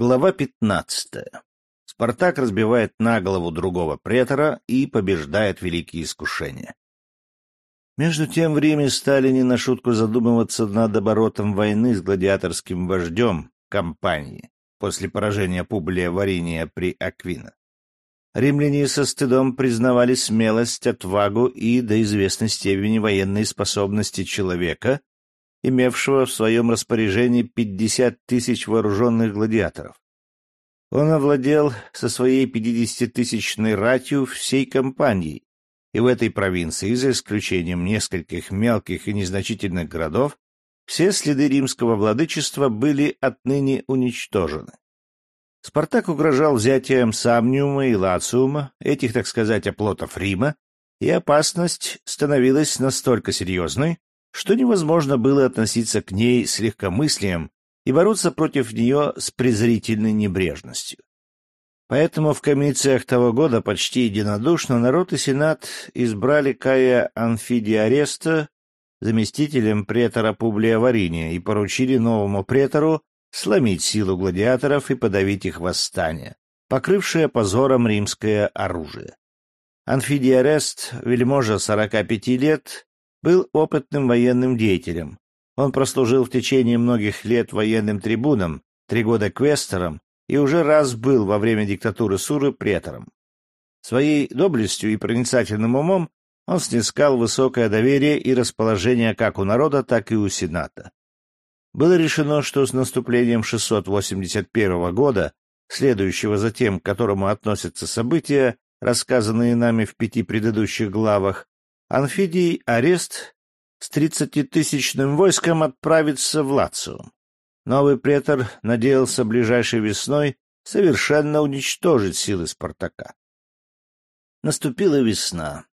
Глава 15. Спартак разбивает на голову другого претора и побеждает великие искушения. Между тем Риме стали не на шутку задумываться над оборотом войны с гладиаторским вождем компании после поражения Публия Вариния при Аквина. Римляне со стыдом признавали смелость, отвагу и до известной степени военные способности человека, имевшего в своем распоряжении пятьдесят тысяч вооруженных гладиаторов. Он овладел со своей пятидесятитысячной ратью всей компанией, и в этой провинции, за исключением нескольких мелких и незначительных городов, все следы римского владычества были отныне уничтожены. Спартак угрожал взятием Самниума и Лациума, этих, так сказать, оплотов Рима, и опасность становилась настолько серьезной, что невозможно было относиться к ней с легкомыслием и бороться против нее с презрительной небрежностью. Поэтому в комициях того года почти единодушно народ и сенат избрали Кая Анфидиареста заместителем претора Публия Вариния и поручили новому претору сломить силу гладиаторов и подавить их восстание, покрывшее позором римское оружие. Анфидиарест, вельможа 45 лет, был опытным военным деятелем. Он прослужил в течение многих лет военным трибуном, три года квестором и уже раз был во время диктатуры Суры претором. Своей доблестью и проницательным умом он снискал высокое доверие и расположение как у народа, так и у Сената. Было решено, что с наступлением 681 года, следующего за тем, к которому относятся события, рассказанные нами в пяти предыдущих главах, Анфидий Арест с тридцатитысячным войском отправится в Лациум. Новый претор надеялся ближайшей весной совершенно уничтожить силы Спартака. Наступила весна.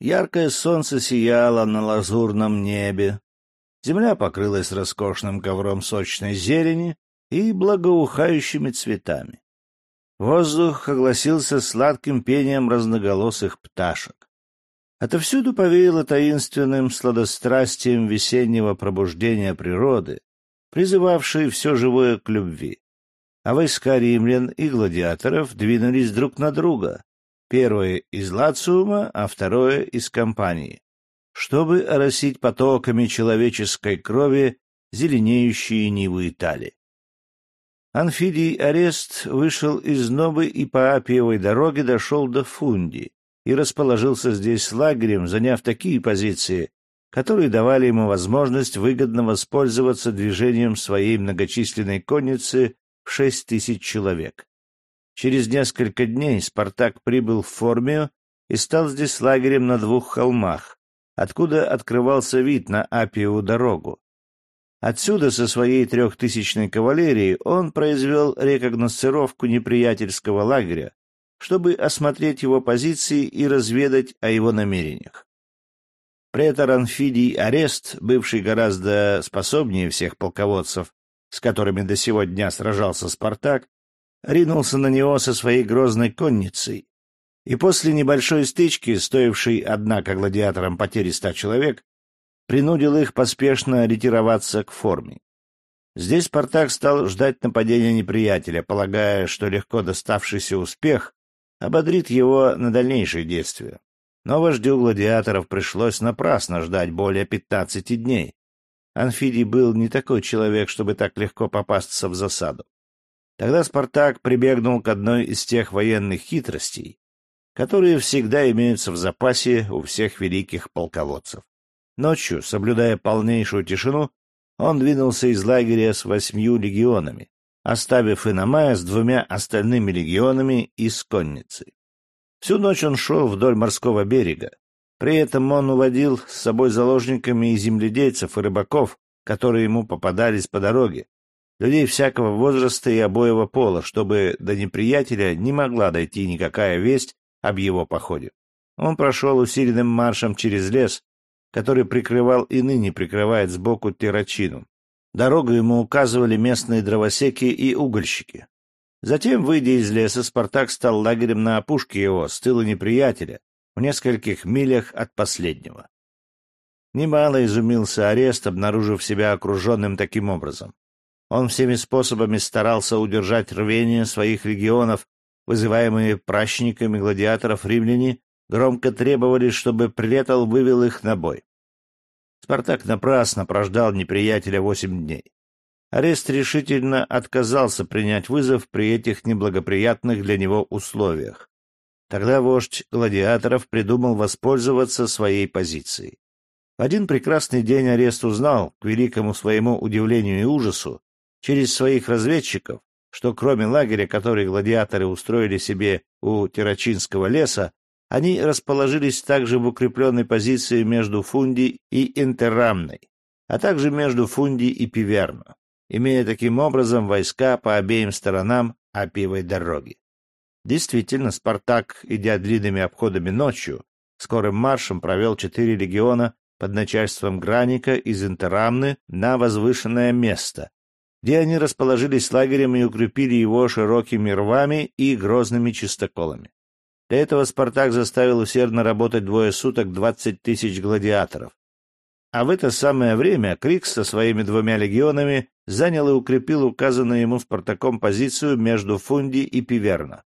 Яркое солнце сияло на лазурном небе. Земля покрылась роскошным ковром сочной зелени и благоухающими цветами. Воздух огласился сладким пением разноголосых пташек. Отовсюду повеяло таинственным сладострастием весеннего пробуждения природы, призывавшей все живое к любви. А войска римлян и гладиаторов двинулись друг на друга, первое из Лациума, а второе из Компании, чтобы оросить потоками человеческой крови зеленеющие нивы Италии. Анфидий Арест вышел из Новой и по Апиевой дороге дошел до Фунди, и расположился здесь лагерем, заняв такие позиции, которые давали ему возможность выгодно воспользоваться движением своей многочисленной конницы в шесть тысяч человек. Через несколько дней Спартак прибыл в Формию и стал здесь лагерем на двух холмах, откуда открывался вид на Апиеву дорогу. Отсюда со своей трехтысячной кавалерией он произвел рекогносцировку неприятельского лагеря, чтобы осмотреть его позиции и разведать о его намерениях. Претор Анфидий Арест, бывший гораздо способнее всех полководцев, с которыми до сего дня сражался Спартак, ринулся на него со своей грозной конницей, и после небольшой стычки, стоившей, однако, гладиаторам потери ста человек, принудил их поспешно ретироваться к форме. Здесь Спартак стал ждать нападения неприятеля, полагая, что легко доставшийся успех ободрит его на дальнейшие действия. Но вождю гладиаторов пришлось напрасно ждать более пятнадцати дней. Анфидий был не такой человек, чтобы так легко попасться в засаду. Тогда Спартак прибегнул к одной из тех военных хитростей, которые всегда имеются в запасе у всех великих полководцев. Ночью, соблюдая полнейшую тишину, он двинулся из лагеря с восьмью легионами, оставив Иномая с двумя остальными легионами и с конницей. Всю ночь он шел вдоль морского берега. При этом он уводил с собой заложниками и земледельцев, и рыбаков, которые ему попадались по дороге, людей всякого возраста и обоего пола, чтобы до неприятеля не могла дойти никакая весть об его походе. Он прошел усиленным маршем через лес, который прикрывал и ныне прикрывает сбоку Террачину, Дорогу ему указывали местные дровосеки и угольщики. Затем, выйдя из леса, Спартак стал лагерем на опушке его, с тыла неприятеля, в нескольких милях от последнего. Немало изумился арест, обнаружив себя окруженным таким образом. Он всеми способами старался удержать рвение своих регионов, вызываемые пращниками гладиаторов римляне, громко требовали, чтобы Прилетал вывел их на бой. Спартак напрасно прождал неприятеля восемь дней. Арест решительно отказался принять вызов при этих неблагоприятных для него условиях. Тогда вождь гладиаторов придумал воспользоваться своей позицией. В один прекрасный день Арест узнал, к великому своему удивлению и ужасу, через своих разведчиков, что кроме лагеря, который гладиаторы устроили себе у Террачинского леса, они расположились также в укрепленной позиции между Фунди и Интеррамной, а также между Фунди и Пиверно, имея таким образом войска по обеим сторонам Апиевой дороги. Действительно, Спартак, идя длинными обходами ночью, скорым маршем провел четыре легиона под начальством Граника из Интерамны на возвышенное место, где они расположились лагерем и укрепили его широкими рвами и грозными чистоколами. Для этого Спартак заставил усердно работать двое суток двадцать тысяч гладиаторов. А в это самое время Крикс со своими двумя легионами занял и укрепил указанную ему Спартаком позицию между Фунди и Пиверно.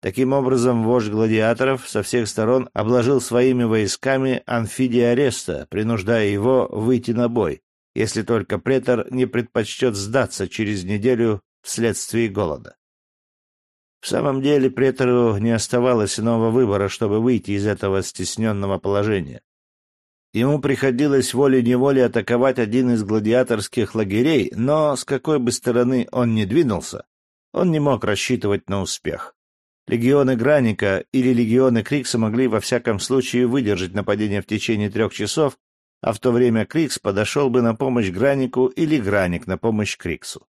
Таким образом, вождь гладиаторов со всех сторон обложил своими войсками Анфидия Ареста, принуждая его выйти на бой, если только претор не предпочтет сдаться через неделю вследствие голода. В самом деле претору не оставалось иного выбора, чтобы выйти из этого стесненного положения. Ему приходилось волей-неволей атаковать один из гладиаторских лагерей, но с какой бы стороны он ни двинулся, он не мог рассчитывать на успех. Легионы Граника или легионы Крикса могли во всяком случае выдержать нападение в течение трех часов, а в то время Крикс подошел бы на помощь Гранику или Граник на помощь Криксу.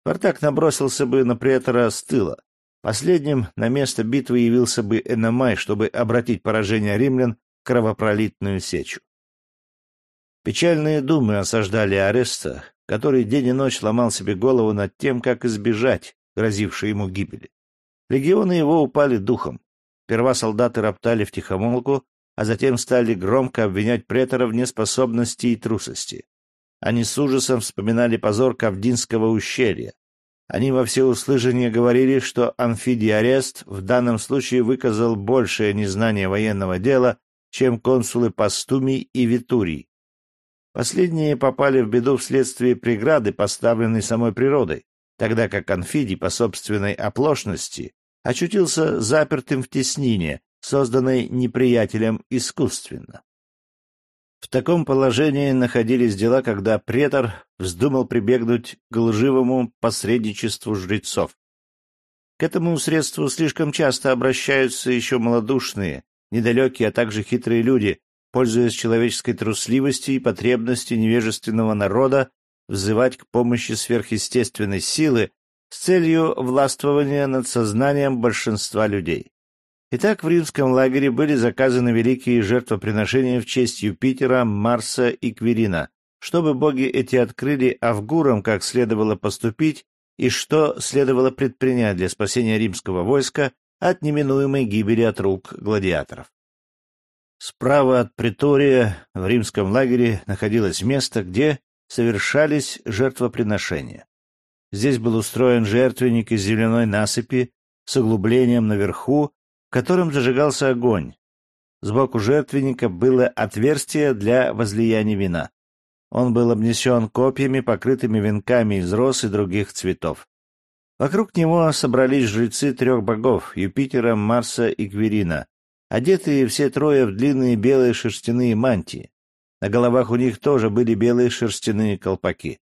Спартак набросился бы на претора с тыла. Последним на место битвы явился бы Эномай, чтобы обратить поражение римлян в кровопролитную сечу. Печальные думы осаждали Ареста, который день и ночь ломал себе голову над тем, как избежать грозившей ему гибели. Легионы его упали духом. Сперва солдаты роптали втихомолку, а затем стали громко обвинять претора в неспособности и трусости. Они с ужасом вспоминали позор Кавдинского ущелья. Они во всеуслышание говорили, что амфидий Арест в данном случае выказал большее незнание военного дела, чем консулы Пастумий и Витурий. Последние попали в беду вследствие преграды, поставленной самой природой, тогда как Анфидий по собственной оплошности очутился запертым в теснине, созданной неприятелем искусственно. В таком положении находились дела, когда претор вздумал прибегнуть к лживому посредничеству жрецов. К этому средству слишком часто обращаются еще малодушные, недалекие, а также хитрые люди, пользуясь человеческой трусливостью и потребностью невежественного народа взывать к помощи сверхъестественной силы с целью властвования над сознанием большинства людей. Итак, в римском лагере были заказаны великие жертвоприношения в честь Юпитера, Марса и Квирина, чтобы боги эти открыли Авгурам, как следовало поступить и что следовало предпринять для спасения римского войска от неминуемой гибели от рук гладиаторов. Справа от притория в римском лагере находилось место, где совершались жертвоприношения. Здесь был устроен жертвенник из земляной насыпи с углублением наверху, в котором зажигался огонь. Сбоку жертвенника было отверстие для возлияния вина. Он был обнесен копьями, покрытыми венками из роз и других цветов. Вокруг него собрались жрецы трех богов — Юпитера, Марса и Кверина, одетые все трое в длинные белые шерстяные мантии. На головах у них тоже были белые шерстяные колпаки.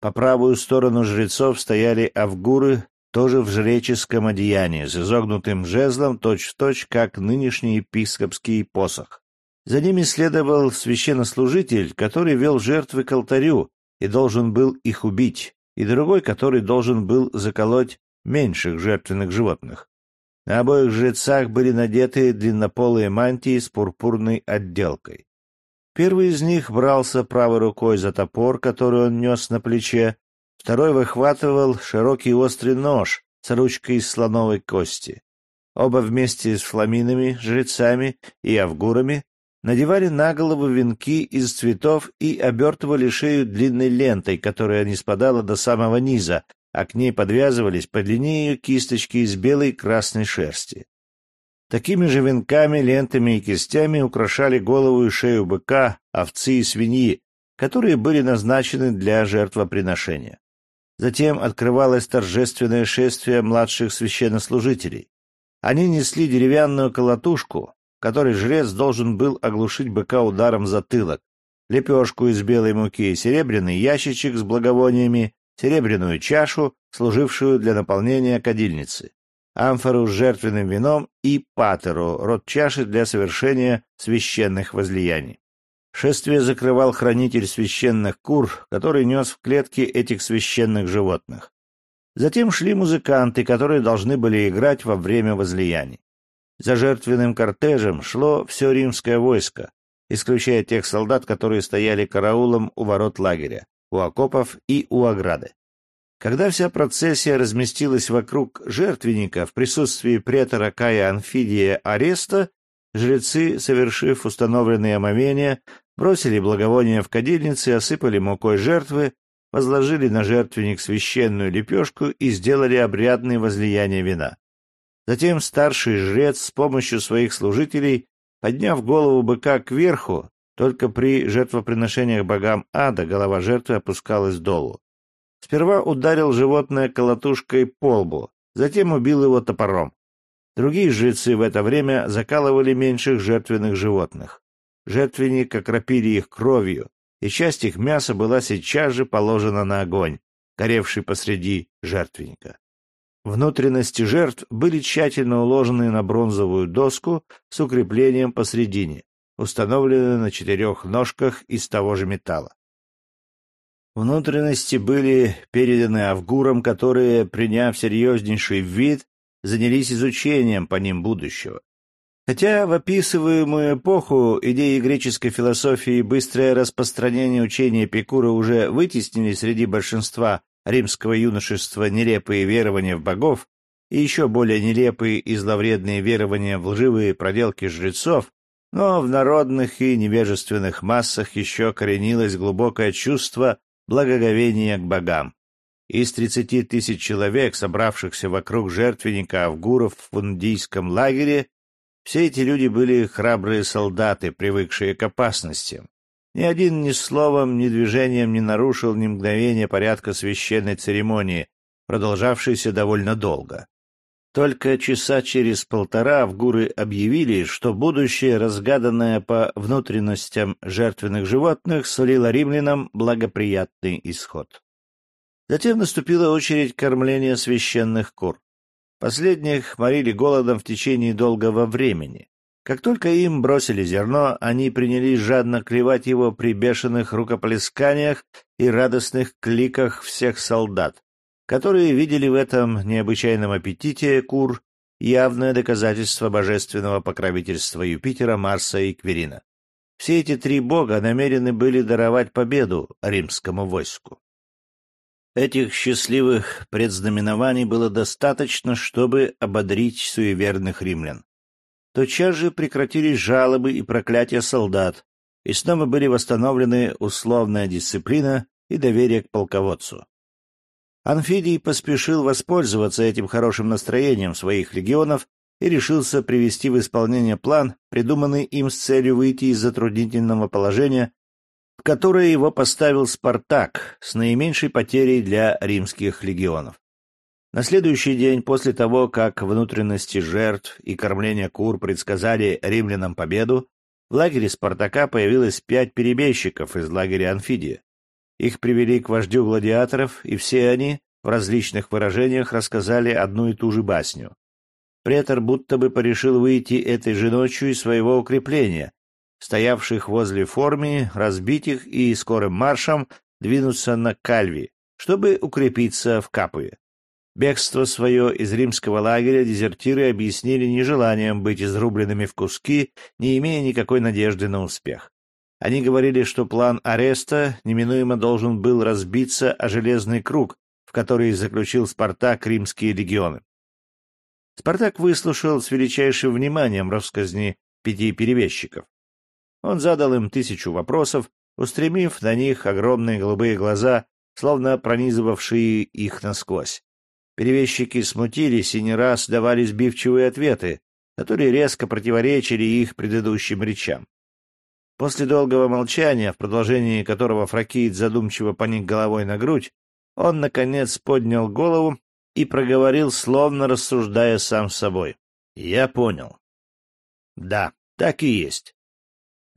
По правую сторону жрецов стояли авгуры, тоже в жреческом одеянии, с изогнутым жезлом, точь-в-точь, точь, как нынешний епископский посох. За ними следовал священнослужитель, который вел жертвы к алтарю и должен был их убить, и другой, который должен был заколоть меньших жертвенных животных. На обоих жрецах были надеты длиннополые мантии с пурпурной отделкой. Первый из них брался правой рукой за топор, который он нес на плече, второй выхватывал широкий острый нож с ручкой из слоновой кости. Оба вместе с фламинами, жрецами и авгурами надевали на голову венки из цветов и обертывали шею длинной лентой, которая не спадала до самого низа, а к ней подвязывались по длине ее кисточки из белой и красной шерсти. Такими же венками, лентами и кистями украшали голову и шею быка, овцы и свиньи, которые были назначены для жертвоприношения. Затем открывалось торжественное шествие младших священнослужителей. Они несли деревянную колотушку, которой жрец должен был оглушить быка ударом затылок, лепешку из белой муки, серебряный ящичек с благовониями, серебряную чашу, служившую для наполнения кадильницы, амфору с жертвенным вином и патеру, рот чаши для совершения священных возлияний. Шествие закрывал хранитель священных кур, который нес в клетке этих священных животных. Затем шли музыканты, которые должны были играть во время возлияний. За жертвенным кортежем шло все римское войско, исключая тех солдат, которые стояли караулом у ворот лагеря, у окопов и у ограды. Когда вся процессия разместилась вокруг жертвенника в присутствии претора Кая Анфидия Ареста, жрецы, совершив установленные омовения, бросили благовония в кадильницы, осыпали мукой жертвы, возложили на жертвенник священную лепешку и сделали обрядные возлияния вина. Затем старший жрец с помощью своих служителей, подняв голову быка кверху, только при жертвоприношениях богам ада голова жертвы опускалась долу. Сперва ударил животное колотушкой по лбу, затем убил его топором. Другие жрецы в это время закалывали меньших жертвенных животных. Жертвенник окропили их кровью, и часть их мяса была сейчас же положена на огонь, горевший посреди жертвенника. Внутренности жертв были тщательно уложены на бронзовую доску с укреплением посредине, установленную на четырех ножках из того же металла. Внутренности были переданы авгурам, которые, приняв серьезнейший вид, занялись изучением по ним будущего. Хотя в описываемую эпоху идеи греческой философии и быстрое распространение учения Эпикура уже вытеснили среди большинства римского юношества нелепые верования в богов и еще более нелепые и зловредные верования в лживые проделки жрецов, но в народных и невежественных массах еще коренилось глубокое чувство благоговения к богам. Из тридцати тысяч человек, собравшихся вокруг жертвенника Авгуров в индийском лагере, все эти люди были храбрые солдаты, привыкшие к опасностям. Ни один ни словом, ни движением не нарушил ни мгновения порядка священной церемонии, продолжавшейся довольно долго. Только часа через полтора авгуры объявили, что будущее, разгаданное по внутренностям жертвенных животных, сулило римлянам благоприятный исход. Затем наступила очередь кормления священных кур. Последних морили голодом в течение долгого времени. Как только им бросили зерно, они принялись жадно клевать его при бешеных рукоплесканиях и радостных кликах всех солдат, которые видели в этом необычайном аппетите кур явное доказательство божественного покровительства Юпитера, Марса и Кверина. Все эти три бога намерены были даровать победу римскому войску. Этих счастливых предзнаменований было достаточно, чтобы ободрить суеверных римлян тотчас же прекратились жалобы и проклятия солдат, и снова были восстановлены условная дисциплина и доверие к полководцу. Анфидий поспешил воспользоваться этим хорошим настроением своих легионов и решился привести в исполнение план, придуманный им с целью выйти из затруднительного положения, которое его поставил Спартак с наименьшей потерей для римских легионов. На следующий день после того, как внутренности жертв и кормление кур предсказали римлянам победу, в лагере Спартака появилось пять перебежчиков из лагеря Анфидия. Их привели к вождю гладиаторов, и все они в различных выражениях рассказали одну и ту же басню. Претор будто бы порешил выйти этой же ночью из своего укрепления, стоявших возле форми, разбить их и скорым маршем двинуться на Кальви, чтобы укрепиться в Капуе. Бегство свое из римского лагеря дезертиры объяснили нежеланием быть изрубленными в куски, не имея никакой надежды на успех. Они говорили, что план ареста неминуемо должен был разбиться о железный круг, в который заключил Спартак римские легионы. Спартак выслушал с величайшим вниманием рассказни пяти перевесчиков. Он задал им тысячу вопросов, устремив на них огромные голубые глаза, словно пронизывавшие их насквозь. Перевещики смутились и не раз давали сбивчивые ответы, которые резко противоречили их предыдущим речам. После долгого молчания, в продолжении которого Фракиит задумчиво поник головой на грудь, он, наконец, поднял голову и проговорил, словно рассуждая сам с собой. «Я понял». «Да, так и есть».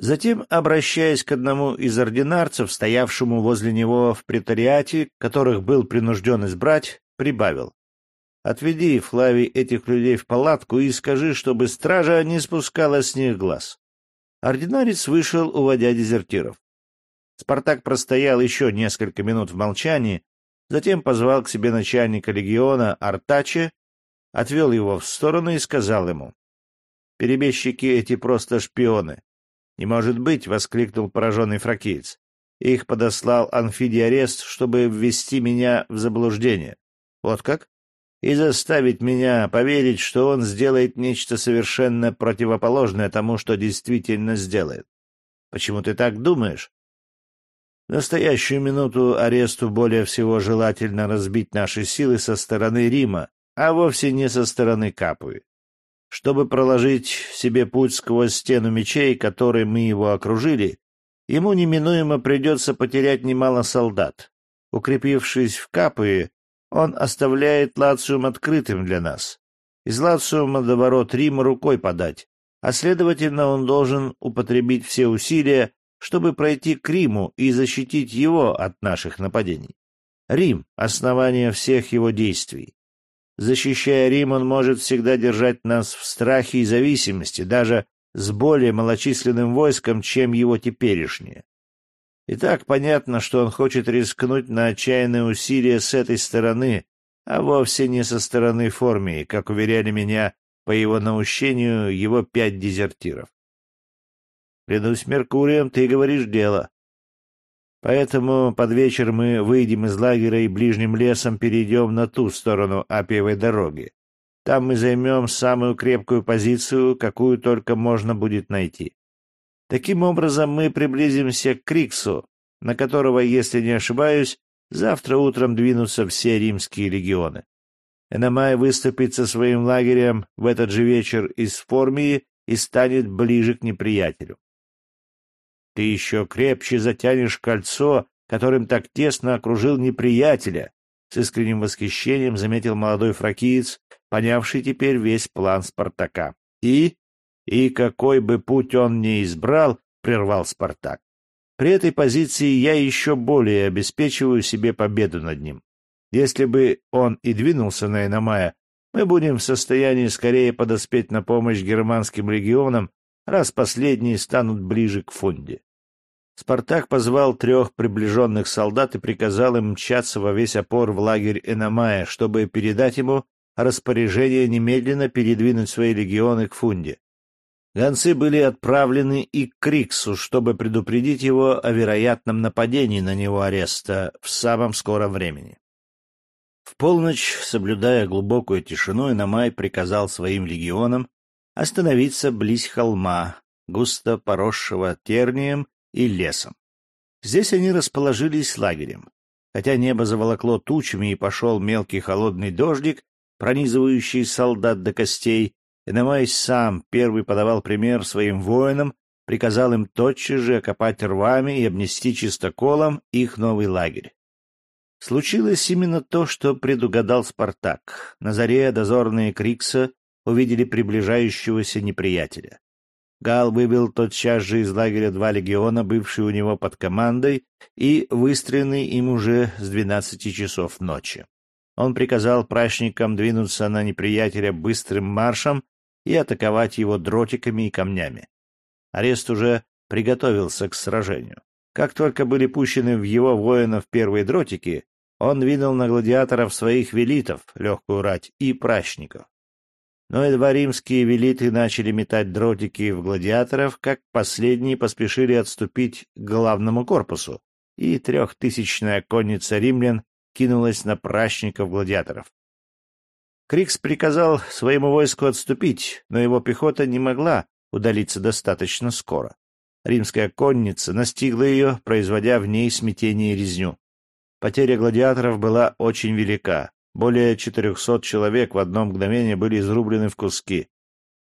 Затем, обращаясь к одному из ординарцев, стоявшему возле него в претариате, которых был принужден избрать, прибавил. «Отведи, Флавий, этих людей в палатку и скажи, чтобы стража не спускала с них глаз». Ординарец вышел, уводя дезертиров. Спартак простоял еще несколько минут в молчании, затем позвал к себе начальника легиона Артаче, отвел его в сторону и сказал ему, «Перебежчики эти просто шпионы». «Не может быть!» — воскликнул пораженный фракиец. «Их подослал Анфидий Арест, чтобы ввести меня в заблуждение». «Вот как?» и заставить меня поверить, что он сделает нечто совершенно противоположное тому, что действительно сделает. Почему ты так думаешь? В настоящую минуту аресту более всего желательно разбить наши силы со стороны Рима, а вовсе не со стороны Капуи. Чтобы проложить себе путь сквозь стену мечей, которой мы его окружили, ему неминуемо придется потерять немало солдат. Укрепившись в Капуи, он оставляет Лациум открытым для нас. Из Лациума до ворот Рима рукой подать, а следовательно он должен употребить все усилия, чтобы пройти к Риму и защитить его от наших нападений. Рим — основание всех его действий. Защищая Рим, он может всегда держать нас в страхе и зависимости, даже с более малочисленным войском, чем его теперешнее. И так понятно, что он хочет рискнуть на отчаянные усилия с этой стороны, а вовсе не со стороны Формии, как уверяли меня по его наущению его пять дезертиров. Клянусь Меркурием, ты говоришь дело. Поэтому под вечер мы выйдем из лагеря и ближним лесом перейдем на ту сторону Апиевой дороги. Там мы займем самую крепкую позицию, какую только можно будет найти. Таким образом, мы приблизимся к Криксу, на которого, если не ошибаюсь, завтра утром двинутся все римские легионы. Эномай выступит со своим лагерем в этот же вечер из Формии и станет ближе к неприятелю. Ты еще крепче затянешь кольцо, которым так тесно окружил неприятеля, с искренним восхищением заметил молодой фракиец, понявший теперь весь план Спартака. И и какой бы путь он ни избрал, прервал Спартак. При этой позиции я еще более обеспечиваю себе победу над ним. Если бы он и двинулся на Иномая, мы будем в состоянии скорее подоспеть на помощь германским легионам, раз последние станут ближе к фунде. Спартак позвал трех приближенных солдат и приказал им мчаться во весь опор в лагерь Эномая, чтобы передать ему распоряжение немедленно передвинуть свои легионы к фунде. Гонцы были отправлены и к Криксу, чтобы предупредить его о вероятном нападении на него ареста в самом скором времени. В полночь, соблюдая глубокую тишину, Иномай приказал своим легионам остановиться близ холма, густо поросшего тернием и лесом. Здесь они расположились лагерем. Хотя небо заволокло тучами и пошел мелкий холодный дождик, пронизывающий солдат до костей, Эномай сам первый подавал пример своим воинам, приказал им тотчас же окопать рвами и обнести чистоколом их новый лагерь. Случилось именно то, что предугадал Спартак. На заре дозорные Крикса увидели приближающегося неприятеля. Гал выбил тотчас же из лагеря два легиона, бывшие у него под командой, и выстроенный им уже с двенадцати часов ночи. Он приказал прачникам двинуться на неприятеля быстрым маршем и атаковать его дротиками и камнями. Арест уже приготовился к сражению. Как только были пущены в его воинов первые дротики, он двинул на гладиаторов своих велитов, легкую рать, и прачников. Но едва римские велиты начали метать дротики в гладиаторов, как последние поспешили отступить к главному корпусу, и трехтысячная конница римлян кинулась на прачников-гладиаторов. Крикс приказал своему войску отступить, но его пехота не могла удалиться достаточно скоро. римская конница настигла ее, производя в ней смятение и резню. Потеря гладиаторов была очень велика. Более четырехсот человек в одно мгновение были изрублены в куски.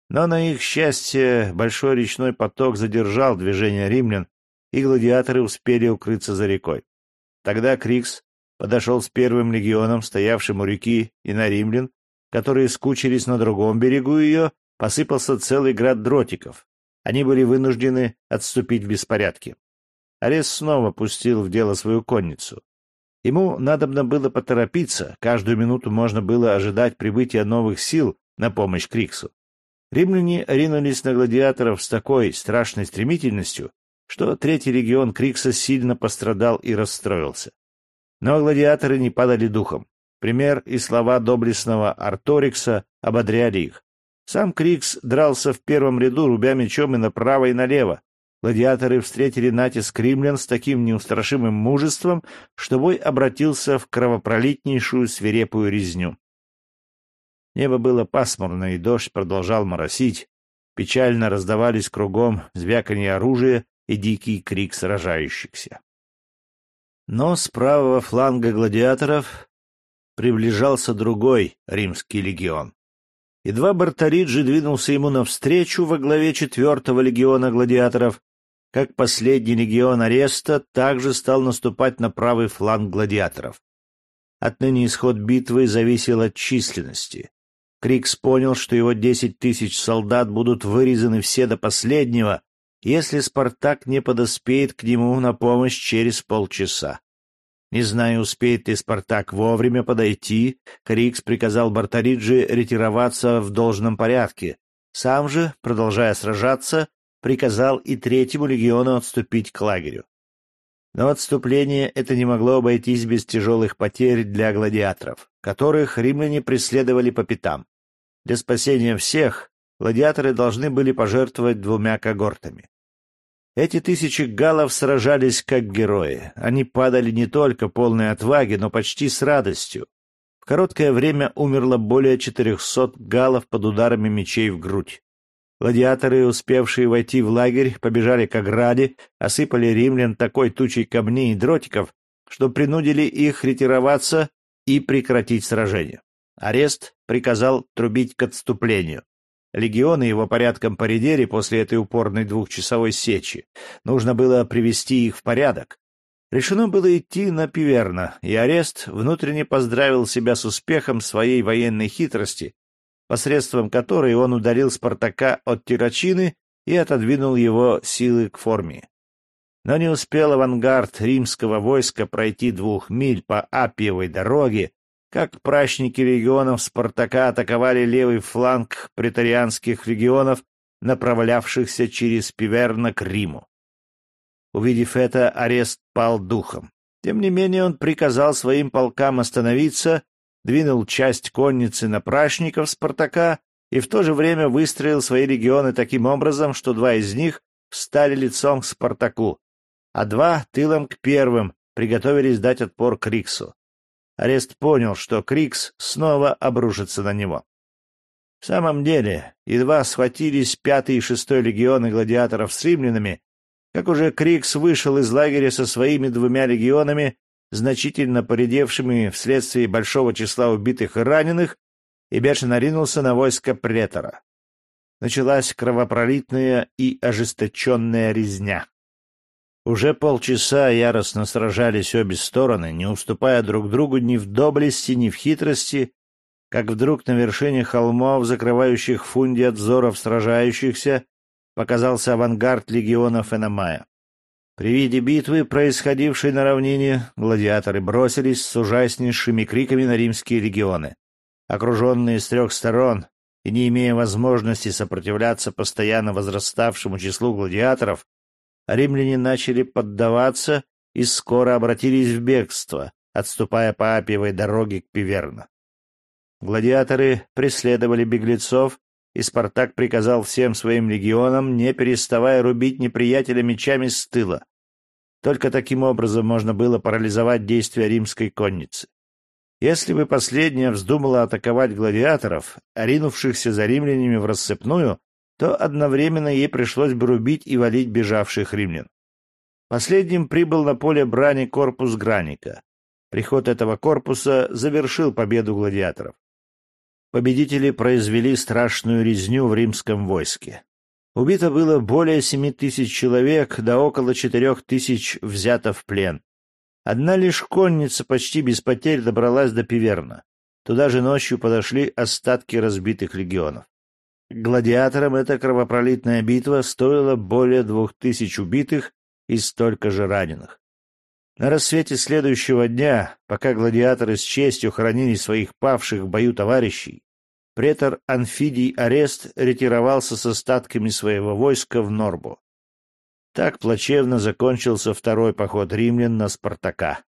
Но на их счастье большой речной поток задержал движение римлян, и гладиаторы успели укрыться за рекой. Тогда Крикс подошел с первым легионом, стоявшим у реки, и на римлян, которые скучились на другом берегу ее, посыпался целый град дротиков. Они были вынуждены отступить в беспорядке. Арест снова пустил в дело свою конницу. Ему надобно было поторопиться, каждую минуту можно было ожидать прибытия новых сил на помощь Криксу. Римляне ринулись на гладиаторов с такой страшной стремительностью, что третий легион Крикса сильно пострадал и расстроился. Но гладиаторы не падали духом. Пример и слова доблестного Арторикса ободряли их. Сам Крикс дрался в первом ряду, рубя мечом и направо, и налево. Гладиаторы встретили натиск римлян с таким неустрашимым мужеством, что бой обратился в кровопролитнейшую свирепую резню. Небо было пасмурно, и дождь продолжал моросить. Печально раздавались кругом звяканье оружия и дикий крик сражающихся. Но с правого фланга гладиаторов приближался другой римский легион. Едва Бартариджи двинулся ему навстречу во главе четвертого легиона гладиаторов, как последний легион ареста также стал наступать на правый фланг гладиаторов. Отныне исход битвы зависел от численности. Крикс понял, что его десять тысяч солдат будут вырезаны все до последнего, если Спартак не подоспеет к нему на помощь через полчаса. Не знаю, успеет ли Спартак вовремя подойти, Крикс приказал Бартариджи ретироваться в должном порядке. Сам же, продолжая сражаться, приказал и третьему легиону отступить к лагерю. Но отступление это не могло обойтись без тяжелых потерь для гладиаторов, которых римляне преследовали по пятам. Для спасения всех гладиаторы должны были пожертвовать двумя когортами. Эти тысячи галлов сражались как герои. Они падали не только полной отваги, но почти с радостью. В короткое время умерло более четырехсот галлов под ударами мечей в грудь. Гладиаторы, успевшие войти в лагерь, побежали к ограде, осыпали римлян такой тучей камней и дротиков, что принудили их ретироваться и прекратить сражение. Арест приказал трубить к отступлению. Легионы его порядком поредели после этой упорной двухчасовой сечи. Нужно было привести их в порядок. Решено было идти на Пиверна, и арест внутренне поздравил себя с успехом своей военной хитрости, посредством которой он ударил Спартака от Тирачины и отодвинул его силы к форме. Но не успел авангард римского войска пройти двух миль по Апиевой дороге, как прачники легионов Спартака атаковали левый фланг претарианских легионов, направлявшихся через Пиверна к Риму. Увидев это, арест пал духом. Тем не менее он приказал своим полкам остановиться, двинул часть конницы на прачников Спартака и в то же время выстроил свои легионы таким образом, что два из них встали лицом к Спартаку, а два — тылом к первым, приготовились дать отпор Криксу. Арест понял, что Крикс снова обрушится на него. В самом деле, едва схватились пятый и шестой легионы гладиаторов с римлянами, как уже Крикс вышел из лагеря со своими двумя легионами, значительно поредевшими вследствие большого числа убитых и раненых, и бешено ринулся на войско претора. Началась кровопролитная и ожесточенная резня. Уже полчаса яростно сражались обе стороны, не уступая друг другу ни в доблести, ни в хитрости, как вдруг на вершине холмов, закрывающих фунди от взоров сражающихся, показался авангард легионов Эномая. При виде битвы, происходившей на равнине, гладиаторы бросились с ужаснейшими криками на римские легионы. Окруженные с трех сторон и не имея возможности сопротивляться постоянно возраставшему числу гладиаторов, римляне начали поддаваться и скоро обратились в бегство, отступая по Апиевой дороге к Пиверну. Гладиаторы преследовали беглецов, и Спартак приказал всем своим легионам, не переставая рубить неприятеля мечами с тыла. Только таким образом можно было парализовать действия римской конницы. Если бы последняя вздумала атаковать гладиаторов, ринувшихся за римлянами в рассыпную, то одновременно ей пришлось бы рубить и валить бежавших римлян. Последним прибыл на поле брани корпус Граника. Приход этого корпуса завершил победу гладиаторов. Победители произвели страшную резню в римском войске. Убито было более семи тысяч человек, да около четырех тысяч взято в плен. Одна лишь конница почти без потерь добралась до Пиверна. Туда же ночью подошли остатки разбитых легионов. Гладиаторам эта кровопролитная битва стоила более двух тысяч убитых и столько же раненых. На рассвете следующего дня, пока гладиаторы с честью хоронили своих павших в бою товарищей, претор Анфидий Арест ретировался с остатками своего войска в Норбу. Так плачевно закончился второй поход римлян на Спартака.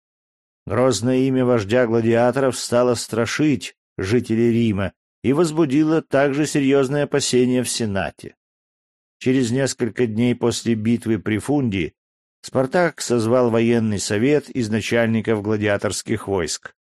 Грозное имя вождя гладиаторов стало страшить жителей Рима, и возбудило также серьезные опасения в Сенате. Через несколько дней после битвы при Фунди Спартак созвал военный совет из начальников гладиаторских войск.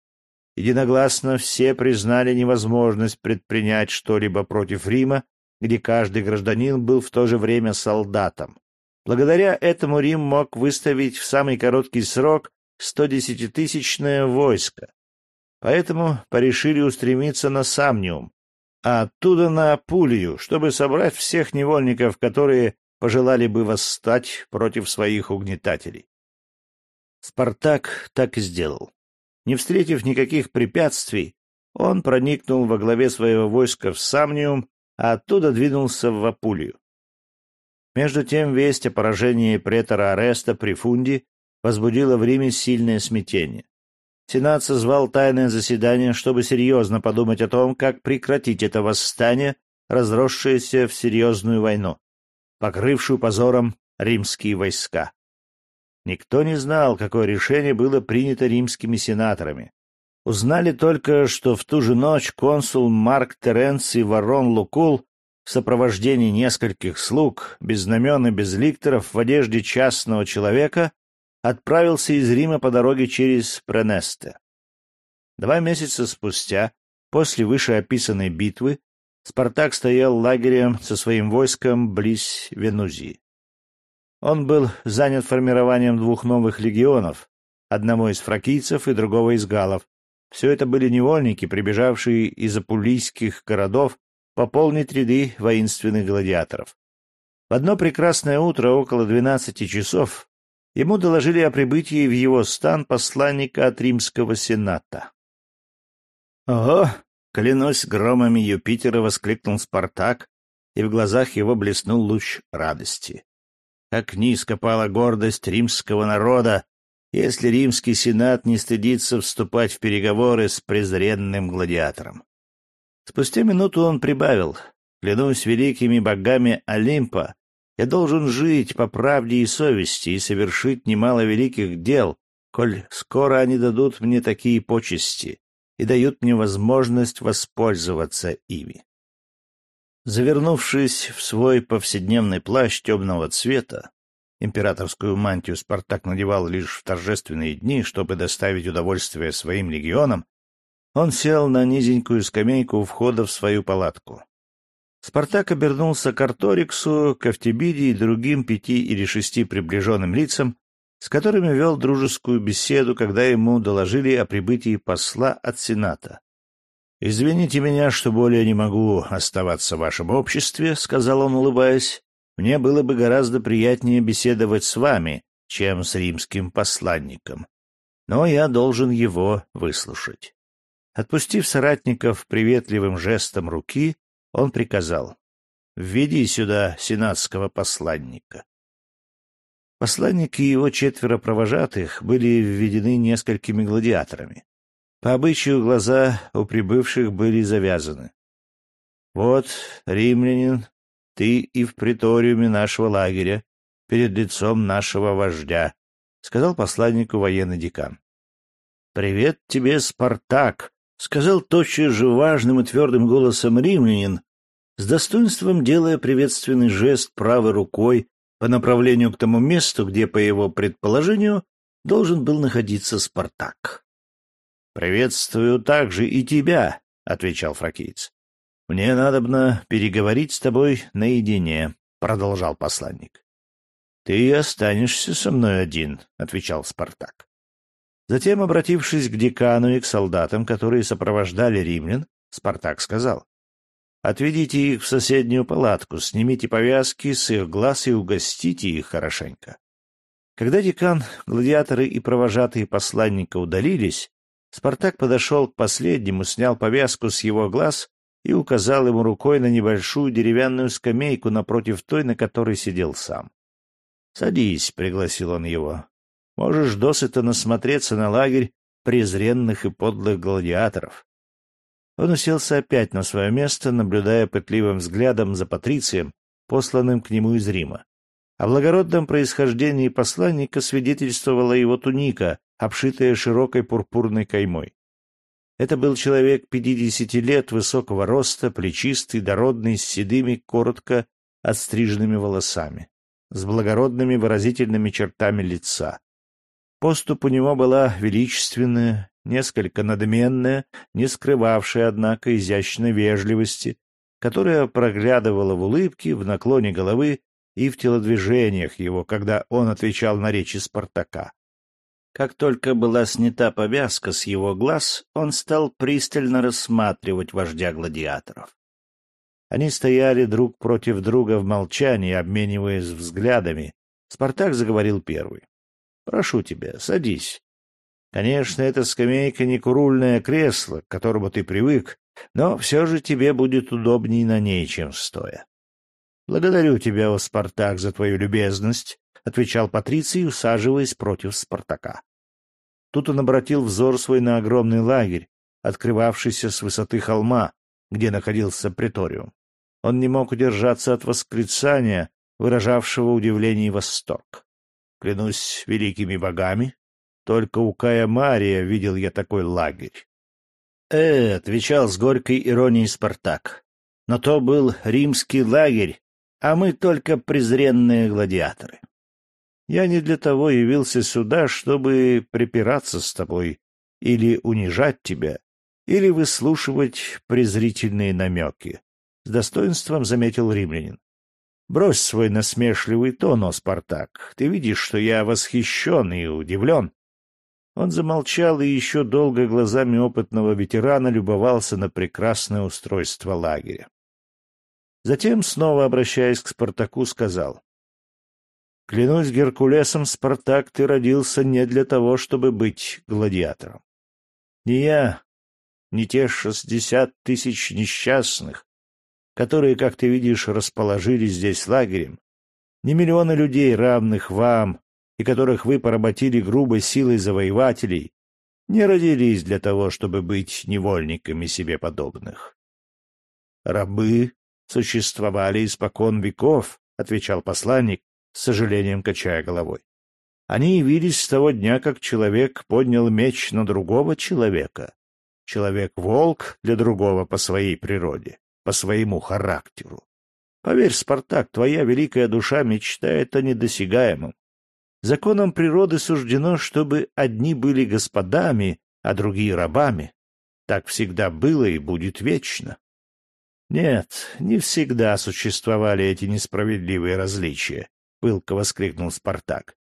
Единогласно все признали невозможность предпринять что-либо против Рима, где каждый гражданин был в то же время солдатом. Благодаря этому Рим мог выставить в самый короткий срок 110-тысячное войско, Поэтому порешили устремиться на Самниум, а оттуда на Апулию, чтобы собрать всех невольников, которые пожелали бы восстать против своих угнетателей. Спартак так и сделал. Не встретив никаких препятствий, он проникнул во главе своего войска в Самниум, а оттуда двинулся в Апулию. Между тем весть о поражении претора Ареста при Фунди возбудила в Риме сильное смятение. Сенат созвал тайное заседание, чтобы серьезно подумать о том, как прекратить это восстание, разросшееся в серьезную войну, покрывшую позором римские войска. Никто не знал, какое решение было принято римскими сенаторами. Узнали только, что в ту же ночь консул Марк Теренций Ворон Лукул в сопровождении нескольких слуг, без знамен и без ликторов, в одежде частного человека, отправился из Рима по дороге через Пренесте. Два месяца спустя, после вышеописанной битвы, Спартак стоял лагерем со своим войском близ Венузии. Он был занят формированием двух новых легионов, одного из фракийцев и другого из галлов. Все это были невольники, прибежавшие из апулийских городов пополнить ряды воинственных гладиаторов. В одно прекрасное утро около двенадцати часов ему доложили о прибытии в его стан посланника от римского сената. «Ого! Клянусь громами Юпитера!» — воскликнул Спартак, и в глазах его блеснул луч радости. Как низко пала гордость римского народа, если римский сенат не стыдится вступать в переговоры с презренным гладиатором. Спустя минуту он прибавил, клянусь великими богами Олимпа, я должен жить по правде и совести и совершить немало великих дел, коль скоро они дадут мне такие почести и дают мне возможность воспользоваться ими. Завернувшись в свой повседневный плащ темного цвета, императорскую мантию Спартак надевал лишь в торжественные дни, чтобы доставить удовольствие своим легионам, он сел на низенькую скамейку у входа в свою палатку. Спартак обернулся к Арториксу, к Автибиде и другим пяти или шести приближенным лицам, с которыми вел дружескую беседу, когда ему доложили о прибытии посла от Сената. «Извините меня, что более не могу оставаться в вашем обществе», — сказал он, улыбаясь. «Мне было бы гораздо приятнее беседовать с вами, чем с римским посланником. Но я должен его выслушать». Отпустив соратников приветливым жестом руки, он приказал «Введи сюда сенатского посланника». Посланник и его четверо провожатых были введены несколькими гладиаторами. По обычаю глаза у прибывших были завязаны. «Вот, римлянин, ты и в приториуме нашего лагеря, перед лицом нашего вождя», — сказал посланнику военный декан. «Привет тебе, Спартак!» сказал тотчас же важным и твердым голосом римлянин, с достоинством делая приветственный жест правой рукой по направлению к тому месту, где, по его предположению, должен был находиться Спартак. «Приветствую также и тебя», — отвечал фракиец. «Мне надобно переговорить с тобой наедине», — продолжал посланник. «Ты останешься со мной один», — отвечал Спартак. Затем, обратившись к декану и к солдатам, которые сопровождали римлян, Спартак сказал, «Отведите их в соседнюю палатку, снимите повязки с их глаз и угостите их хорошенько». Когда декан, гладиаторы и провожатые посланника удалились, Спартак подошел к последнему, снял повязку с его глаз и указал ему рукой на небольшую деревянную скамейку напротив той, на которой сидел сам. «Садись», — пригласил он его. «Можешь досыта насмотреться на лагерь презренных и подлых гладиаторов». Он уселся опять на свое место, наблюдая пытливым взглядом за Патрицием, посланным к нему из Рима. О благородном происхождении посланника свидетельствовала его туника, обшитая широкой пурпурной каймой. Это был человек пятидесяти лет, высокого роста, плечистый, дородный, с седыми, коротко отстриженными волосами, с благородными выразительными чертами лица. Поступ у него была величественная, несколько надменная, не скрывавшая, однако, изящной вежливости, которая проглядывала в улыбке, в наклоне головы и в телодвижениях его, когда он отвечал на речи Спартака. Как только была снята повязка с его глаз, он стал пристально рассматривать вождя гладиаторов. Они стояли друг против друга в молчании, обмениваясь взглядами. Спартак заговорил первый. — Прошу тебя, садись. Конечно, эта скамейка не курульное кресло, к которому ты привык, но все же тебе будет удобней на ней, чем стоя. — Благодарю тебя, о Спартак, за твою любезность, — отвечал Патриций, усаживаясь против Спартака. Тут он обратил взор свой на огромный лагерь, открывавшийся с высоты холма, где находился приториум. Он не мог удержаться от восклицания, выражавшего удивление и восторг. Клянусь великими богами, только у Кая Мария видел я такой лагерь. «Э», — отвечал с горькой иронией Спартак, — «но то был римский лагерь, а мы только презренные гладиаторы. Я не для того явился сюда, чтобы припираться с тобой или унижать тебя, или выслушивать презрительные намеки. С достоинством заметил римлянин. Брось свой насмешливый тон, о Спартак. Ты видишь, что я восхищен и удивлен. Он замолчал и еще долго глазами опытного ветерана любовался на прекрасное устройство лагеря. Затем, снова обращаясь к Спартаку, сказал. «Клянусь Геркулесом, Спартак, ты родился не для того, чтобы быть гладиатором. Ни я, ни те шестьдесят тысяч несчастных, которые, как ты видишь, расположились здесь лагерем, ни миллионы людей, равных вам, и которых вы поработили грубой силой завоевателей, не родились для того, чтобы быть невольниками себе подобных. Рабы существовали испокон веков, — отвечал посланник, с сожалением качая головой. Они явились с того дня, как человек поднял меч на другого человека. Человек-волк для другого по своей природе, по своему характеру. Поверь, Спартак, твоя великая душа мечтает о недосягаемом. Законом природы суждено, чтобы одни были господами, а другие рабами. Так всегда было и будет вечно. Нет, не всегда существовали эти несправедливые различия, — пылко воскликнул Спартак.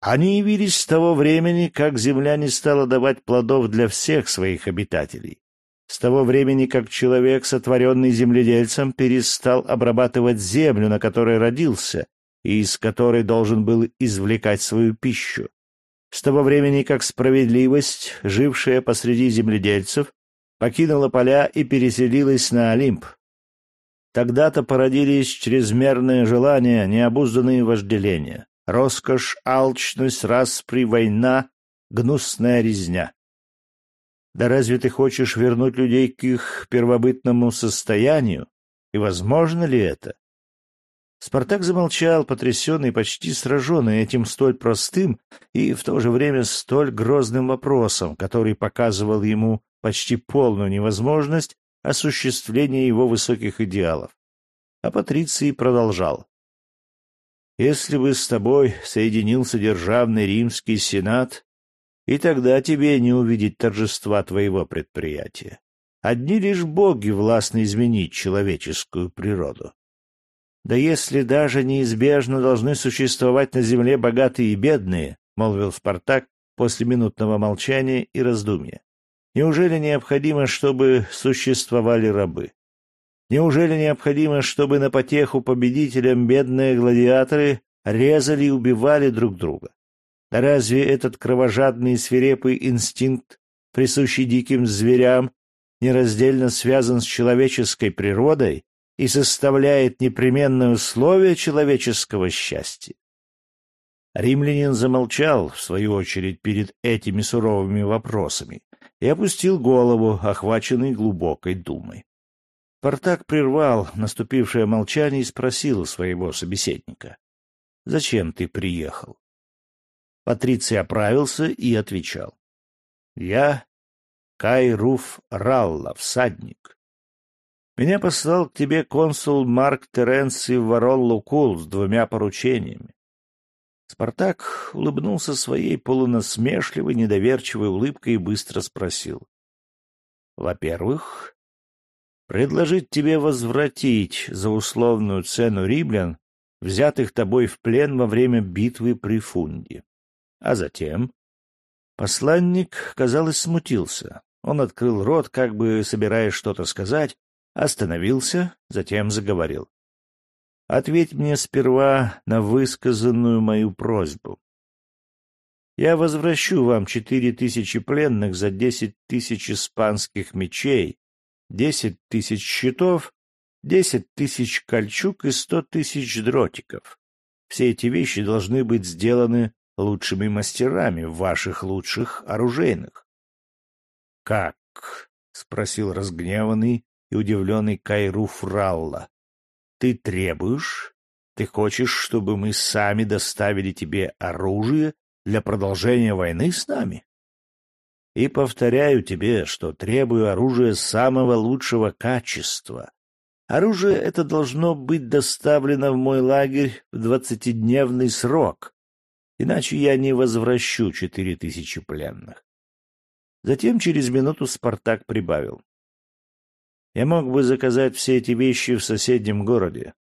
Они явились с того времени, как земля не стала давать плодов для всех своих обитателей. С того времени, как человек, сотворенный земледельцем, перестал обрабатывать землю, на которой родился, и из которой должен был извлекать свою пищу. С того времени, как справедливость, жившая посреди земледельцев, покинула поля и переселилась на Олимп. Тогда-то породились чрезмерные желания, необузданные вожделения, роскошь, алчность, распри, война, гнусная резня. Да разве ты хочешь вернуть людей к их первобытному состоянию? И возможно ли это? Спартак замолчал, потрясенный, почти сраженный этим столь простым и в то же время столь грозным вопросом, который показывал ему почти полную невозможность осуществления его высоких идеалов. А Патриций продолжал. «Если бы с тобой соединился державный римский сенат, и тогда тебе не увидеть торжества твоего предприятия. Одни лишь боги властны изменить человеческую природу. Да если даже неизбежно должны существовать на земле богатые и бедные, — молвил Спартак после минутного молчания и раздумья, — неужели необходимо, чтобы существовали рабы? Неужели необходимо, чтобы на потеху победителям бедные гладиаторы резали и убивали друг друга? Да разве этот кровожадный и свирепый инстинкт, присущий диким зверям, нераздельно связан с человеческой природой и составляет непременное условие человеческого счастья? Римлянин замолчал, в свою очередь, перед этими суровыми вопросами и опустил голову, охваченный глубокой думой. Спартак прервал наступившее молчание и спросил своего собеседника. — Зачем ты приехал? Патриций оправился и отвечал. — Я Кайруф Ралла, всадник. Меня послал к тебе консул Марк Теренций Ворон Лукул с двумя поручениями. Спартак улыбнулся своей полунасмешливой, недоверчивой улыбкой и быстро спросил. — Во-первых, предложить тебе возвратить за условную цену римлян, взятых тобой в плен во время битвы при Фунде. А затем... Посланник, казалось, смутился. Он открыл рот, как бы собираясь что-то сказать, остановился, затем заговорил. «Ответь мне сперва на высказанную мою просьбу. Я возвращу вам четыре тысячи пленных за десять тысяч испанских мечей, десять тысяч щитов, десять тысяч кольчуг и сто тысяч дротиков. Все эти вещи должны быть сделаны лучшими мастерами ваших лучших оружейных. — Как? — спросил разгневанный и удивленный Кайру Фралла. — Ты требуешь? Ты хочешь, чтобы мы сами доставили тебе оружие для продолжения войны с нами? И повторяю тебе, что требую оружия самого лучшего качества. Оружие это должно быть доставлено в мой лагерь в двадцатидневный срок, иначе я не возвращу четыре тысячи пленных. Затем через минуту Спартак прибавил. Я мог бы заказать все эти вещи в соседнем городе,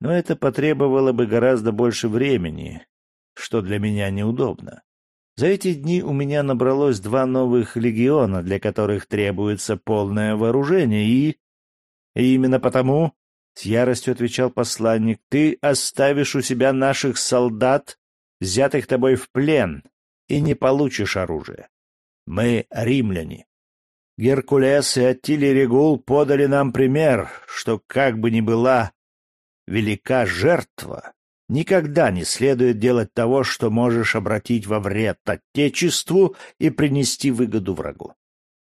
но это потребовало бы гораздо больше времени, что для меня неудобно. За эти дни у меня набралось два новых легиона, для которых требуется полное вооружение, и... и именно потому, — с яростью отвечал посланник, — ты оставишь у себя наших солдат, взятых тобой в плен, и не получишь оружие. Мы римляне. Геркулес и Аттилий Регул подали нам пример, что как бы ни была велика жертва, Никогда не следует делать того, что можешь обратить во вред Отечеству и принести выгоду врагу.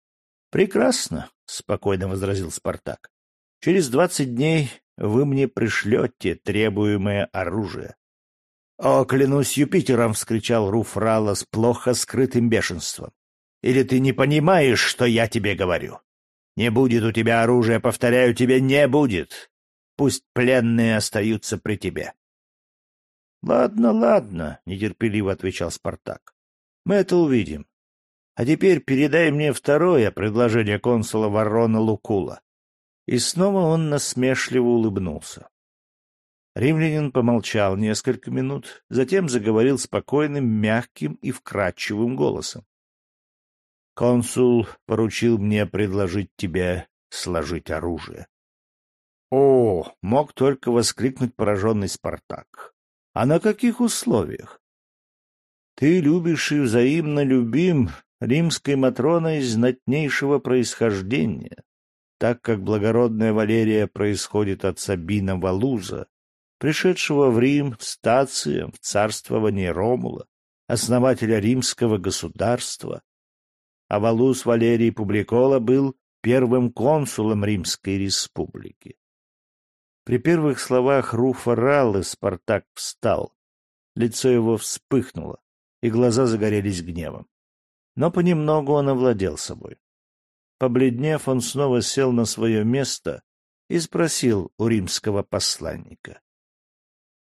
— Прекрасно, — спокойно возразил Спартак. — Через двадцать дней вы мне пришлете требуемое оружие. — О, клянусь Юпитером! — вскричал Руфрала с плохо скрытым бешенством. — Или ты не понимаешь, что я тебе говорю? Не будет у тебя оружия, повторяю тебе, не будет. Пусть пленные остаются при тебе. Ладно, ладно, нетерпеливо отвечал Спартак. Мы это увидим. А теперь передай мне второе предложение консула Ворона Лукула. И снова он насмешливо улыбнулся. Римлянин помолчал несколько минут, затем заговорил спокойным, мягким и вкрадчивым голосом. «Консул поручил мне предложить тебе сложить оружие». «О!» — мог только воскликнуть пораженный Спартак. А на каких условиях? Ты любишь и взаимно любим римской Матроной знатнейшего происхождения, так как благородная Валерия происходит от Сабина Валуза, пришедшего в Рим стацием в царствование Ромула, основателя римского государства. А Валуз Валерий Публикола был первым консулом Римской республики. При первых словах Руфа Раллы Спартак встал. Лицо его вспыхнуло, и глаза загорелись гневом. Но понемногу он овладел собой. Побледнев, он снова сел на свое место и спросил у римского посланника.